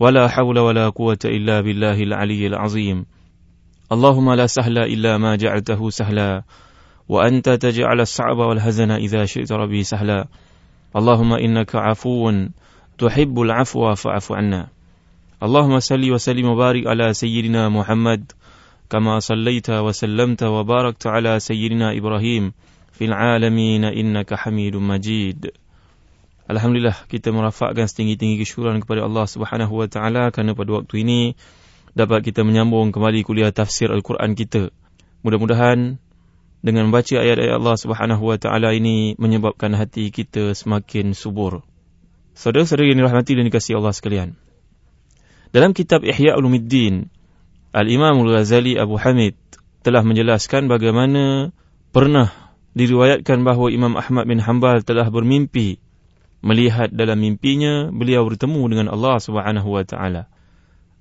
ولا حول ولا قوة إلا بالله العلي العظيم اللهم لا سهل إلا ما جعلته سهلا وأنت تجعل الصعب والهزن إذا شئت ربي سهلا اللهم إنك عفو تحب العفو فاعف عنا اللهم صل وسلم وبارك على سيدنا محمد كما صليت وسلمت وباركت على سيدنا إبراهيم في العالمين إنك حميد مجيد Alhamdulillah kita merafakkan setinggi-tinggi kesyukuran kepada Allah Subhanahu Wa Taala kerana pada waktu ini dapat kita menyambung kembali kuliah tafsir Al-Quran kita. Mudah-mudahan dengan membaca ayat-ayat Allah Subhanahu Wa Taala ini menyebabkan hati kita semakin subur. Saudara-saudara yang dirahmati dan dikasihi Allah sekalian. Dalam kitab Ihya Ulumuddin, Al-Imam Al-Ghazali Abu Hamid telah menjelaskan bagaimana pernah diriwayatkan bahawa Imam Ahmad bin Hanbal telah bermimpi melihat dalam mimpinya beliau bertemu dengan Allah Subhanahu wa taala.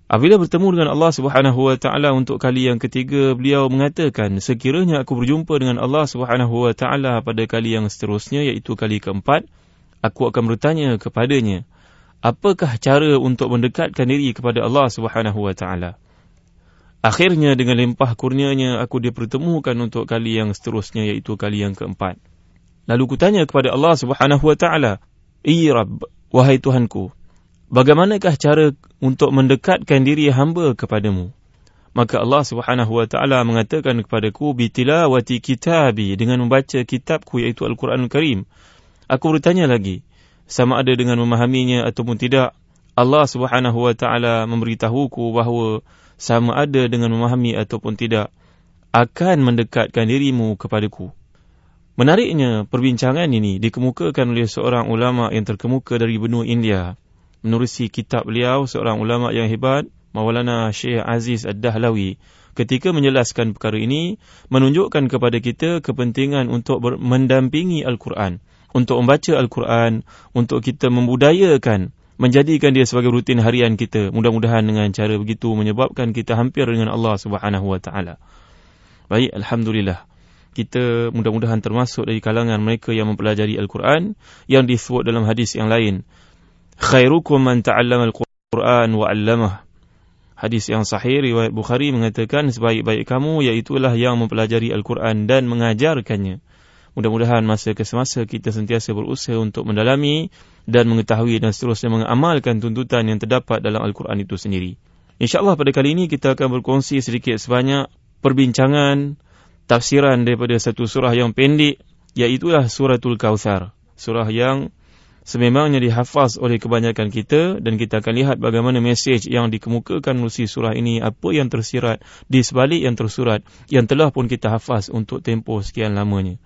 Apabila bertemu dengan Allah Subhanahu wa taala untuk kali yang ketiga, beliau mengatakan, sekiranya aku berjumpa dengan Allah Subhanahu wa taala pada kali yang seterusnya iaitu kali keempat, aku akan bertanya kepadanya, apakah cara untuk mendekatkan diri kepada Allah Subhanahu wa taala? Akhirnya dengan limpah kurnianya aku dipertemukan untuk kali yang seterusnya iaitu kali yang keempat. Lalu kutanya kepada Allah Subhanahu wa taala, Rabb, wahai Tuhanku, bagaimanakah cara untuk mendekatkan diri hamba kepadamu? Maka Allah Subhanahu wa taala mengatakan kepadaku bitilawati kitabi dengan membaca kitabku iaitu Al-Quranul Karim. Aku bertanya lagi, sama ada dengan memahaminya ataupun tidak? Allah Subhanahu wa taala memberitahuku bahawa sama ada dengan memahami ataupun tidak akan mendekatkan dirimu kepadaku. Menariknya, perbincangan ini dikemukakan oleh seorang ulama yang terkemuka dari benua India. Menerusi kitab beliau, seorang ulama yang hebat, Maulana Syekh Aziz Ad-Dahlawi, ketika menjelaskan perkara ini, menunjukkan kepada kita kepentingan untuk mendampingi Al-Quran. Untuk membaca Al-Quran, untuk kita membudayakan, menjadikan dia sebagai rutin harian kita. Mudah-mudahan dengan cara begitu menyebabkan kita hampir dengan Allah Subhanahu Taala. Baik, Alhamdulillah kita mudah-mudahan termasuk dari kalangan mereka yang mempelajari Al-Quran yang disebut dalam hadis yang lain. Khairukum man ta'allama Al-Quran wa 'allamah. Hadis yang sahih riwayat Bukhari mengatakan sebaik-baik kamu iaitulah yang mempelajari Al-Quran dan mengajarkannya. Mudah-mudahan masa ke semasa kita sentiasa berusaha untuk mendalami dan mengetahui dan seterusnya mengamalkan tuntutan yang terdapat dalam Al-Quran itu sendiri. InsyaAllah pada kali ini kita akan berkongsi sedikit sebanyak perbincangan tafsiran daripada satu surah yang pendek iaitulah suratul kautsar. Surah yang sememangnya dihafaz oleh kebanyakan kita dan kita akan lihat bagaimana mesej yang dikemukakan melalui surah ini apa yang tersirat di sebalik yang tersurat yang telah pun kita hafaz untuk tempoh sekian lamanya.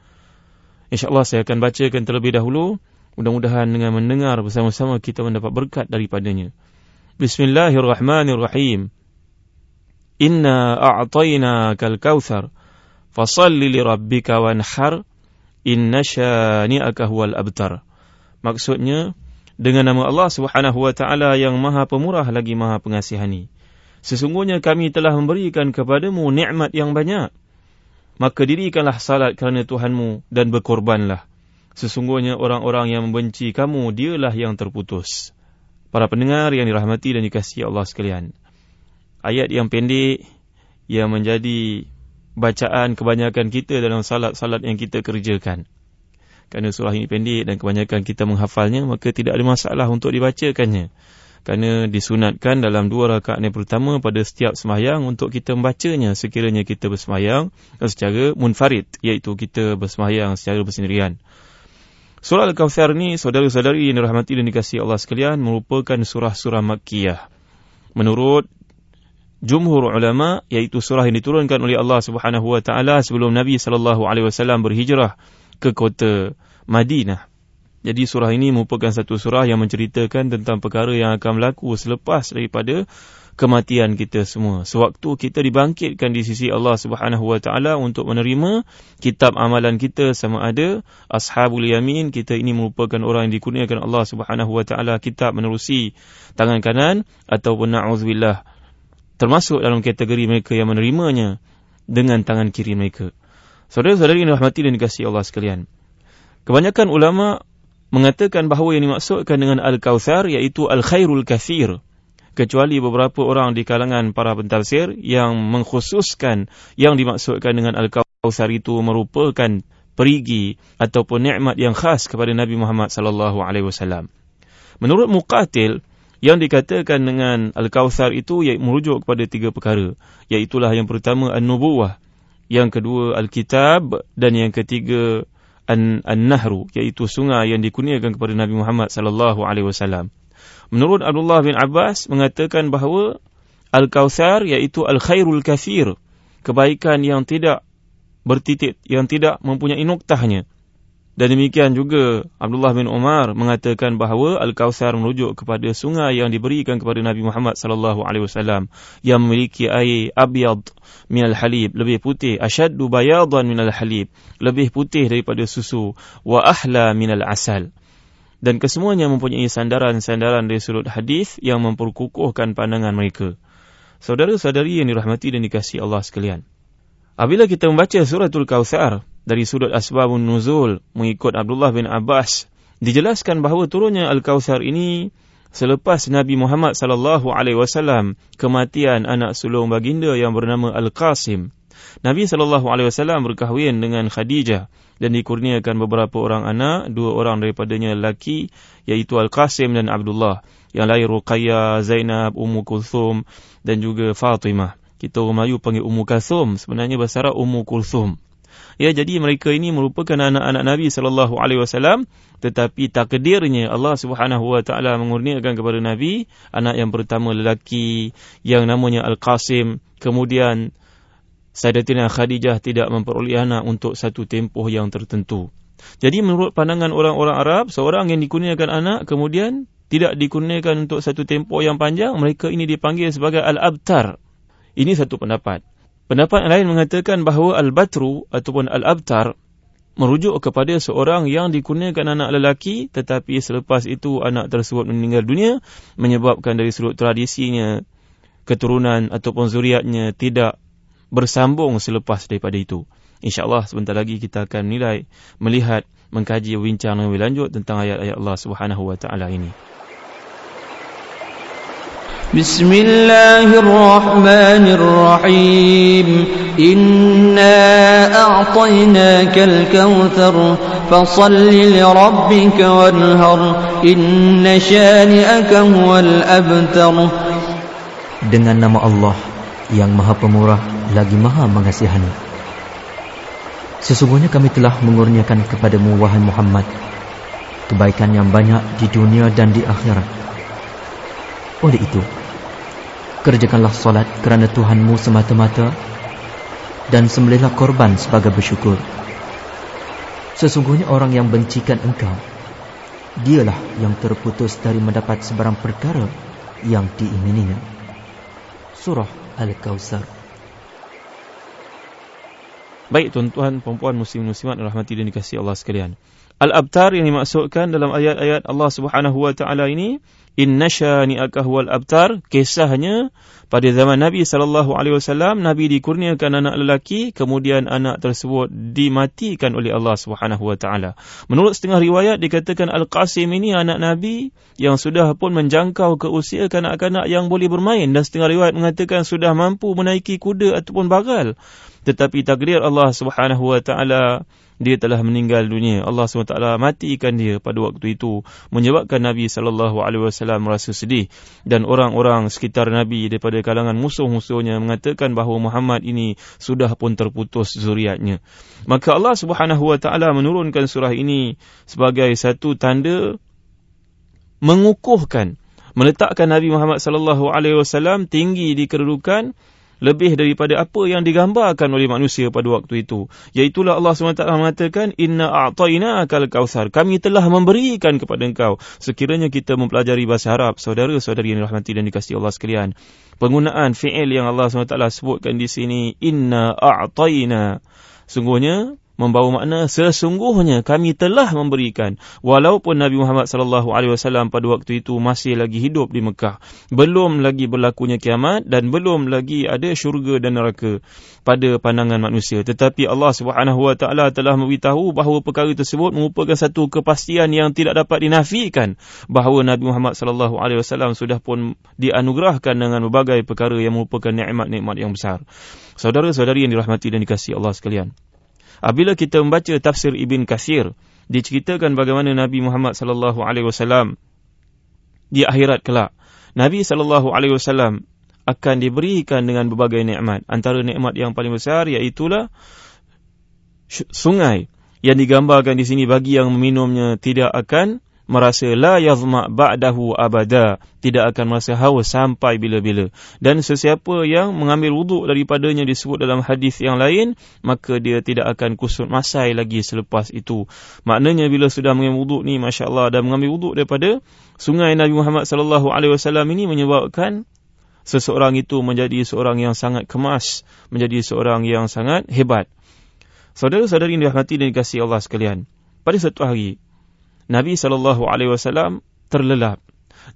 Insyaallah saya akan bacakan terlebih dahulu mudah-mudahan dengan mendengar bersama-sama kita mendapat berkat daripadanya. Bismillahirrahmanirrahim. Inna a'tainakal kautsar fasalli li rabbika wanhar inna syani'aka huwal abtar. Maksudnya dengan nama Allah Subhanahu wa taala yang Maha Pemurah lagi Maha Pengasihani. Sesungguhnya kami telah memberikan kepadamu nikmat yang banyak. Maka dirikanlah salat kerana Tuhanmu dan berkorbanlah. Sesungguhnya orang-orang yang membenci kamu dialah yang terputus. Para pendengar yang dirahmati dan dikasihi Allah sekalian. Ayat yang pendek yang menjadi bacaan kebanyakan kita dalam salat-salat yang kita kerjakan. Kerana surah ini pendek dan kebanyakan kita menghafalnya, maka tidak ada masalah untuk dibacakannya. Kerana disunatkan dalam dua rakaat yang pertama pada setiap semayang untuk kita membacanya sekiranya kita bersemayang secara munfarid, iaitu kita bersemayang secara bersendirian. Surah Al-Kawthar ini, saudara-saudari yang dirahmati dan dikasihi Allah sekalian, merupakan surah-surah Makkiyah. Menurut jumhur ulama iaitu surah yang diturunkan oleh Allah Subhanahu wa taala sebelum Nabi sallallahu alaihi wasallam berhijrah ke kota Madinah. Jadi surah ini merupakan satu surah yang menceritakan tentang perkara yang akan berlaku selepas daripada kematian kita semua. Sewaktu kita dibangkitkan di sisi Allah Subhanahu Wa Taala untuk menerima kitab amalan kita sama ada ashabul yamin kita ini merupakan orang yang dikurniakan Allah Subhanahu Wa Taala kitab menerusi tangan kanan ataupun na'udzubillah termasuk dalam kategori mereka yang menerimanya dengan tangan kiri mereka. Saudara-saudari yang dirahmati dan dikasihi Allah sekalian. Kebanyakan ulama mengatakan bahawa yang dimaksudkan dengan Al-Kawthar iaitu Al-Khairul Kathir kecuali beberapa orang di kalangan para pentafsir yang mengkhususkan yang dimaksudkan dengan Al-Kawthar itu merupakan perigi ataupun nikmat yang khas kepada Nabi Muhammad sallallahu alaihi wasallam. Menurut Muqatil yang dikatakan dengan Al-Kawthar itu merujuk kepada tiga perkara, iaitu yang pertama An-Nubuwah, yang kedua Al-Kitab dan yang ketiga An-Nahru iaitu sungai yang dikurniakan kepada Nabi Muhammad sallallahu alaihi wasallam. Menurut Abdullah bin Abbas mengatakan bahawa Al-Kawthar iaitu Al-Khairul Kathir. Kebaikan yang tidak bertitik, yang tidak mempunyai noktahnya. Dan demikian juga Abdullah bin Umar mengatakan bahawa Al-Kawthar merujuk kepada sungai yang diberikan kepada Nabi Muhammad sallallahu alaihi wasallam yang memiliki air abyad min al-halib lebih putih asyaddu bayadan min al-halib lebih putih daripada susu wa ahla min al-asal dan kesemuanya mempunyai sandaran-sandaran dari sudut hadis yang memperkukuhkan pandangan mereka. Saudara-saudari yang dirahmati dan dikasihi Allah sekalian. Apabila kita membaca suratul Kautsar dari sudut asbabun nuzul mengikut Abdullah bin Abbas, dijelaskan bahawa turunnya Al-Kautsar ini selepas Nabi Muhammad sallallahu alaihi wasallam kematian anak sulung baginda yang bernama Al-Qasim. Nabi sallallahu alaihi wasallam berkahwin dengan Khadijah dan dikurniakan beberapa orang anak, dua orang daripadanya lelaki iaitu Al-Qasim dan Abdullah. Yang lain Ruqayyah, Zainab, Ummu Kulthum dan juga Fatimah. Kita orang Melayu panggil Ummu Kulthum, sebenarnya bahasa Arab Ummu Kulthum. Ya, jadi mereka ini merupakan anak-anak Nabi sallallahu alaihi wasallam tetapi takdirnya Allah Subhanahu wa taala mengurniakan kepada Nabi anak yang pertama lelaki yang namanya Al-Qasim kemudian Sayyidatina Khadijah tidak memperoleh anak untuk satu tempoh yang tertentu. Jadi menurut pandangan orang-orang Arab, seorang yang dikurniakan anak kemudian tidak dikurniakan untuk satu tempoh yang panjang, mereka ini dipanggil sebagai Al-Abtar. Ini satu pendapat. Pendapat lain mengatakan bahawa Al-Batru ataupun Al-Abtar merujuk kepada seorang yang dikurniakan anak lelaki tetapi selepas itu anak tersebut meninggal dunia menyebabkan dari sudut tradisinya keturunan ataupun zuriatnya tidak bersambung selepas daripada itu. InsyaAllah sebentar lagi kita akan menilai, melihat, mengkaji, bincang lebih lanjut tentang ayat-ayat Allah Taala ini. Bismillahirrahmanirrahim. Inna a'tainaka al-kawthar fasalli li rabbika wanhar. Inna shani'aka huwal abtar. Dengan nama Allah yang Maha Pemurah lagi maha mengasihani. Sesungguhnya kami telah mengurniakan kepadamu wahai Muhammad kebaikan yang banyak di dunia dan di akhirat. Oleh itu, kerjakanlah solat kerana Tuhanmu semata-mata dan sembelihlah korban sebagai bersyukur. Sesungguhnya orang yang bencikan engkau, dialah yang terputus dari mendapat sebarang perkara yang diingininya. Surah Al-Kawthar Baik tuan-tuan, perempuan, muslim-muslimat rahmati dan dikasihi Allah sekalian. Al-Abtar yang dimaksudkan dalam ayat-ayat Allah Subhanahu wa taala ini, inna syani'aka huwal abtar, kisahnya pada zaman Nabi sallallahu alaihi wasallam Nabi dikurniakan anak lelaki, kemudian anak tersebut dimatikan oleh Allah Subhanahu wa taala. Menurut setengah riwayat dikatakan Al-Qasim ini anak Nabi yang sudah pun menjangkau ke usia kanak-kanak yang boleh bermain. Dan setengah riwayat mengatakan sudah mampu menaiki kuda ataupun bagal tetapi takdir Allah Subhanahu wa taala dia telah meninggal dunia. Allah SWT matikan dia pada waktu itu menyebabkan Nabi sallallahu alaihi wasallam merasa sedih. Dan orang-orang sekitar Nabi daripada kalangan musuh-musuhnya mengatakan bahawa Muhammad ini sudah pun terputus zuriatnya. Maka Allah Subhanahu wa taala menurunkan surah ini sebagai satu tanda mengukuhkan meletakkan Nabi Muhammad sallallahu alaihi wasallam tinggi di kedudukan lebih daripada apa yang digambarkan oleh manusia pada waktu itu. Iaitulah Allah SWT mengatakan, Inna a'tayna akal kawthar. Kami telah memberikan kepada engkau. Sekiranya kita mempelajari bahasa Arab, saudara-saudari yang dirahmati dan dikasihi Allah sekalian. Penggunaan fi'il yang Allah SWT sebutkan di sini, Inna a'tayna. Sungguhnya, membawa makna sesungguhnya kami telah memberikan. Walaupun Nabi Muhammad sallallahu alaihi wasallam pada waktu itu masih lagi hidup di Mekah. Belum lagi berlakunya kiamat dan belum lagi ada syurga dan neraka pada pandangan manusia. Tetapi Allah Subhanahu wa taala telah memberitahu bahawa perkara tersebut merupakan satu kepastian yang tidak dapat dinafikan. Bahawa Nabi Muhammad sallallahu alaihi wasallam sudah pun dianugerahkan dengan berbagai perkara yang merupakan nikmat-nikmat yang besar. Saudara-saudari yang dirahmati dan dikasihi Allah sekalian Apabila kita membaca tafsir Ibn Kathir, diceritakan bagaimana Nabi Muhammad sallallahu alaihi wasallam di akhirat kelak. Nabi sallallahu alaihi wasallam akan diberikan dengan berbagai nikmat. Antara nikmat yang paling besar iaitu sungai yang digambarkan di sini bagi yang meminumnya tidak akan merasa la yazma ba'dahu abada. Tidak akan merasa haus sampai bila-bila. Dan sesiapa yang mengambil wuduk daripadanya disebut dalam hadis yang lain maka dia tidak akan kusut masai lagi selepas itu. Maknanya bila sudah mengambil wuduk ni masya-Allah dan mengambil wuduk daripada sungai Nabi Muhammad sallallahu alaihi wasallam ini menyebabkan seseorang itu menjadi seorang yang sangat kemas menjadi seorang yang sangat hebat. Saudara-saudari yang dirahmati dan dikasihi Allah sekalian pada satu hari Nabi sallallahu alaihi wasallam terlelap.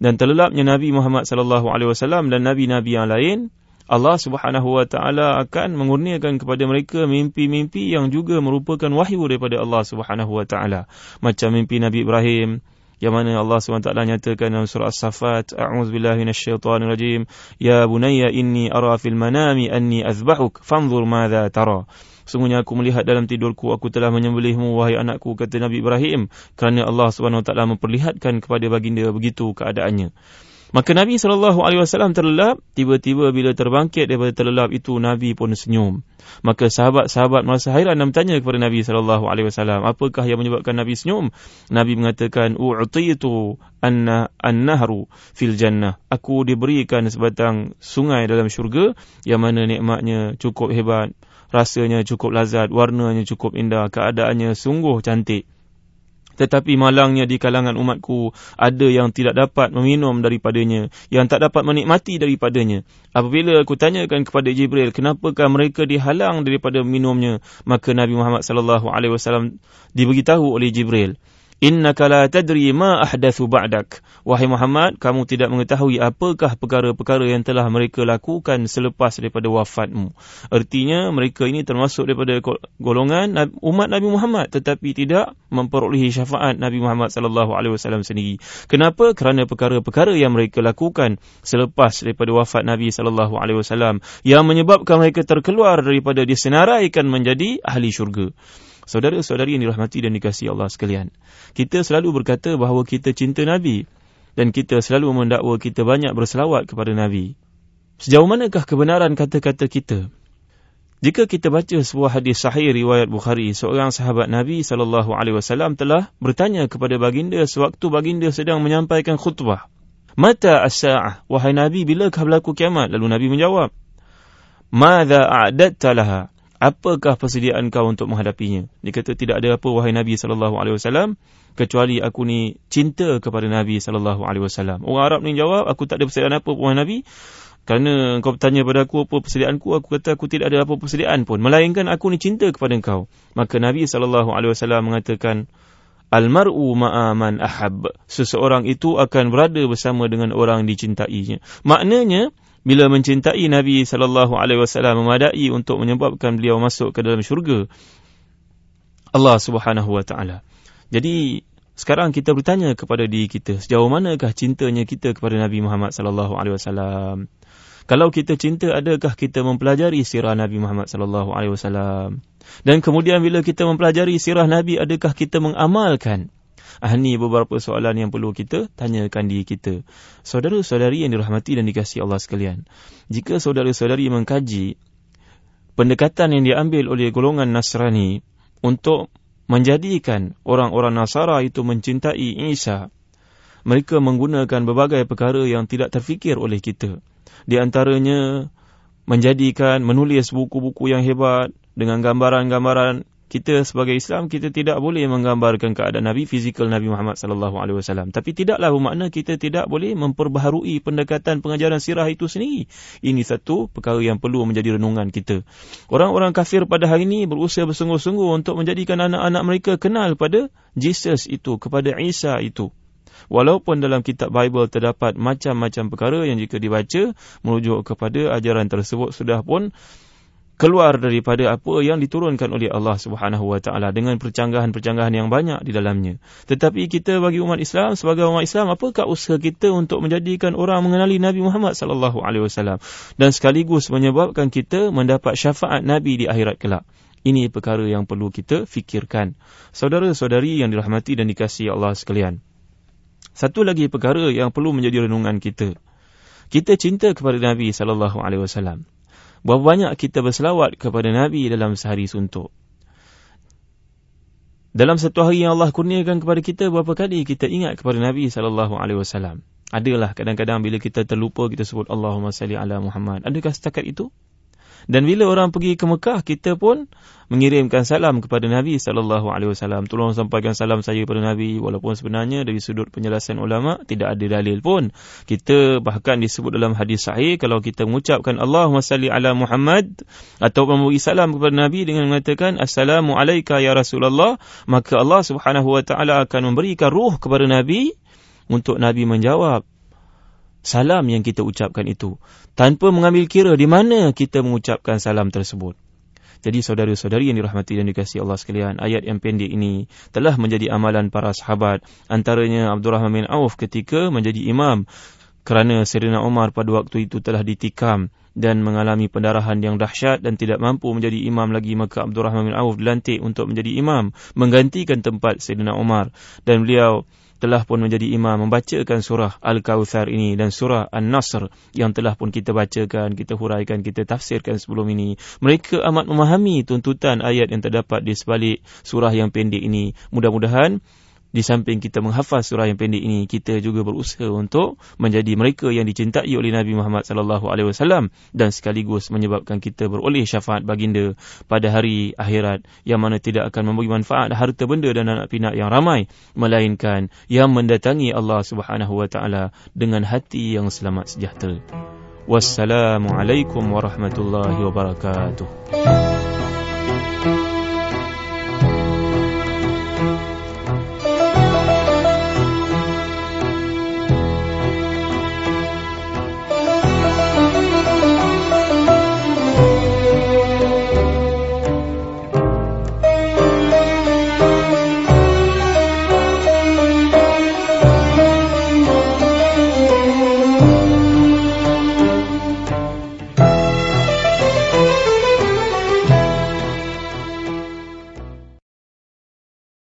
Dan terlelapnya Nabi Muhammad sallallahu alaihi wasallam dan nabi-nabi yang lain Allah Subhanahu wa taala akan mengurniakan kepada mereka mimpi-mimpi yang juga merupakan wahyu daripada Allah Subhanahu wa taala. Macam mimpi Nabi Ibrahim yang mana Allah SWT nyatakan dalam surah As-Safat A'udzubillahi minasyaitonirrajim Ya bunayya inni ara fil manami anni azbahuk fanzur madza tara Sungguhnya aku melihat dalam tidurku aku telah menyembelihmu wahai anakku kata Nabi Ibrahim kerana Allah taala memperlihatkan kepada baginda begitu keadaannya. Maka Nabi SAW terlelap, tiba-tiba bila terbangkit daripada terlelap itu, Nabi pun senyum. Maka sahabat-sahabat merasa hairan dan bertanya kepada Nabi SAW, apakah yang menyebabkan Nabi senyum? Nabi mengatakan, U'titu anna an-nahru fil jannah. Aku diberikan sebatang sungai dalam syurga, yang mana nikmatnya cukup hebat, rasanya cukup lazat, warnanya cukup indah, keadaannya sungguh cantik. Tetapi malangnya di kalangan umatku ada yang tidak dapat meminum daripadanya, yang tak dapat menikmati daripadanya. Apabila aku tanyakan kepada Jibril, kenapakah mereka dihalang daripada minumnya? Maka Nabi Muhammad wasallam diberitahu oleh Jibril, Innaka la tadri ma ahdathu ba'dak. Wahai Muhammad, kamu tidak mengetahui apakah perkara-perkara yang telah mereka lakukan selepas daripada wafatmu. Artinya, mereka ini termasuk daripada golongan umat Nabi Muhammad tetapi tidak memperolehi syafaat Nabi Muhammad sallallahu alaihi wasallam sendiri. Kenapa? Kerana perkara-perkara yang mereka lakukan selepas daripada wafat Nabi sallallahu alaihi wasallam yang menyebabkan mereka terkeluar daripada disenaraikan menjadi ahli syurga. Saudara-saudari yang dirahmati dan dikasihi Allah sekalian. Kita selalu berkata bahawa kita cinta Nabi. Dan kita selalu mendakwa kita banyak berselawat kepada Nabi. Sejauh manakah kebenaran kata-kata kita? Jika kita baca sebuah hadis sahih riwayat Bukhari, seorang sahabat Nabi SAW telah bertanya kepada baginda sewaktu baginda sedang menyampaikan khutbah. Mata as-sa'ah? Wahai Nabi, bilakah berlaku kiamat? Lalu Nabi menjawab. Mada a'datta laha? Apakah persediaan kau untuk menghadapinya? Dia kata tidak ada apa wahai Nabi sallallahu alaihi wasallam kecuali aku ni cinta kepada Nabi sallallahu alaihi wasallam. Orang Arab ni jawab, aku tak ada persediaan apa wahai Nabi. Kerana kau bertanya pada aku apa persediaanku, aku kata aku tidak ada apa persediaan pun. Melainkan aku ni cinta kepada engkau. Maka Nabi wasallam mengatakan Al-mar'u ma'aman ahab. Seseorang itu akan berada bersama dengan orang dicintainya. Maknanya, bila mencintai Nabi sallallahu alaihi wasallam memadai untuk menyebabkan beliau masuk ke dalam syurga Allah Subhanahu wa taala. Jadi sekarang kita bertanya kepada diri kita sejauh manakah cintanya kita kepada Nabi Muhammad sallallahu alaihi wasallam? Kalau kita cinta adakah kita mempelajari sirah Nabi Muhammad sallallahu alaihi wasallam? Dan kemudian bila kita mempelajari sirah Nabi adakah kita mengamalkan Ah, ini beberapa soalan yang perlu kita tanyakan diri kita. Saudara-saudari yang dirahmati dan dikasihi Allah sekalian. Jika saudara-saudari mengkaji pendekatan yang diambil oleh golongan Nasrani untuk menjadikan orang-orang Nasara itu mencintai Isa, mereka menggunakan berbagai perkara yang tidak terfikir oleh kita. Di antaranya, menjadikan menulis buku-buku yang hebat dengan gambaran-gambaran kita sebagai Islam kita tidak boleh menggambarkan keadaan Nabi fizikal Nabi Muhammad sallallahu alaihi wasallam. Tapi tidaklah bermakna kita tidak boleh memperbaharui pendekatan pengajaran sirah itu sendiri. Ini satu perkara yang perlu menjadi renungan kita. Orang-orang kafir pada hari ini berusaha bersungguh-sungguh untuk menjadikan anak-anak mereka kenal pada Jesus itu kepada Isa itu. Walaupun dalam kitab Bible terdapat macam-macam perkara yang jika dibaca merujuk kepada ajaran tersebut sudah pun keluar daripada apa yang diturunkan oleh Allah Subhanahu Wa Taala dengan percanggahan-percanggahan yang banyak di dalamnya. Tetapi kita bagi umat Islam sebagai umat Islam apakah usaha kita untuk menjadikan orang mengenali Nabi Muhammad sallallahu alaihi wasallam dan sekaligus menyebabkan kita mendapat syafaat Nabi di akhirat kelak. Ini perkara yang perlu kita fikirkan. Saudara-saudari yang dirahmati dan dikasihi Allah sekalian. Satu lagi perkara yang perlu menjadi renungan kita. Kita cinta kepada Nabi sallallahu alaihi wasallam. Berapa banyak kita berselawat kepada Nabi dalam sehari suntuk. Dalam satu hari yang Allah kurniakan kepada kita, berapa kali kita ingat kepada Nabi SAW. Adalah kadang-kadang bila kita terlupa, kita sebut Allahumma salli ala Muhammad. Adakah setakat itu? Dan bila orang pergi ke Mekah, kita pun mengirimkan salam kepada Nabi sallallahu alaihi wasallam. Tolong sampaikan salam saya kepada Nabi walaupun sebenarnya dari sudut penjelasan ulama tidak ada dalil pun. Kita bahkan disebut dalam hadis sahih kalau kita mengucapkan Allahumma salli ala Muhammad atau memberi salam kepada Nabi dengan mengatakan assalamu alayka ya Rasulullah, maka Allah Subhanahu wa taala akan memberikan ruh kepada Nabi untuk Nabi menjawab salam yang kita ucapkan itu tanpa mengambil kira di mana kita mengucapkan salam tersebut. Jadi saudara-saudari yang dirahmati dan dikasihi Allah sekalian, ayat yang pendek ini telah menjadi amalan para sahabat antaranya Abdul Rahman bin Auf ketika menjadi imam kerana Sayyidina Umar pada waktu itu telah ditikam dan mengalami pendarahan yang dahsyat dan tidak mampu menjadi imam lagi maka Abdul Rahman bin Auf dilantik untuk menjadi imam menggantikan tempat Sayyidina Umar dan beliau telah pun menjadi imam membacakan surah Al-Kawthar ini dan surah An-Nasr yang telah pun kita bacakan, kita huraikan, kita tafsirkan sebelum ini. Mereka amat memahami tuntutan ayat yang terdapat di sebalik surah yang pendek ini. Mudah-mudahan di samping kita menghafaz surah yang pendek ini, kita juga berusaha untuk menjadi mereka yang dicintai oleh Nabi Muhammad sallallahu alaihi wasallam dan sekaligus menyebabkan kita beroleh syafaat baginda pada hari akhirat yang mana tidak akan memberi manfaat harta benda dan anak pinak yang ramai melainkan yang mendatangi Allah Subhanahu wa taala dengan hati yang selamat sejahtera. Wassalamualaikum warahmatullahi wabarakatuh.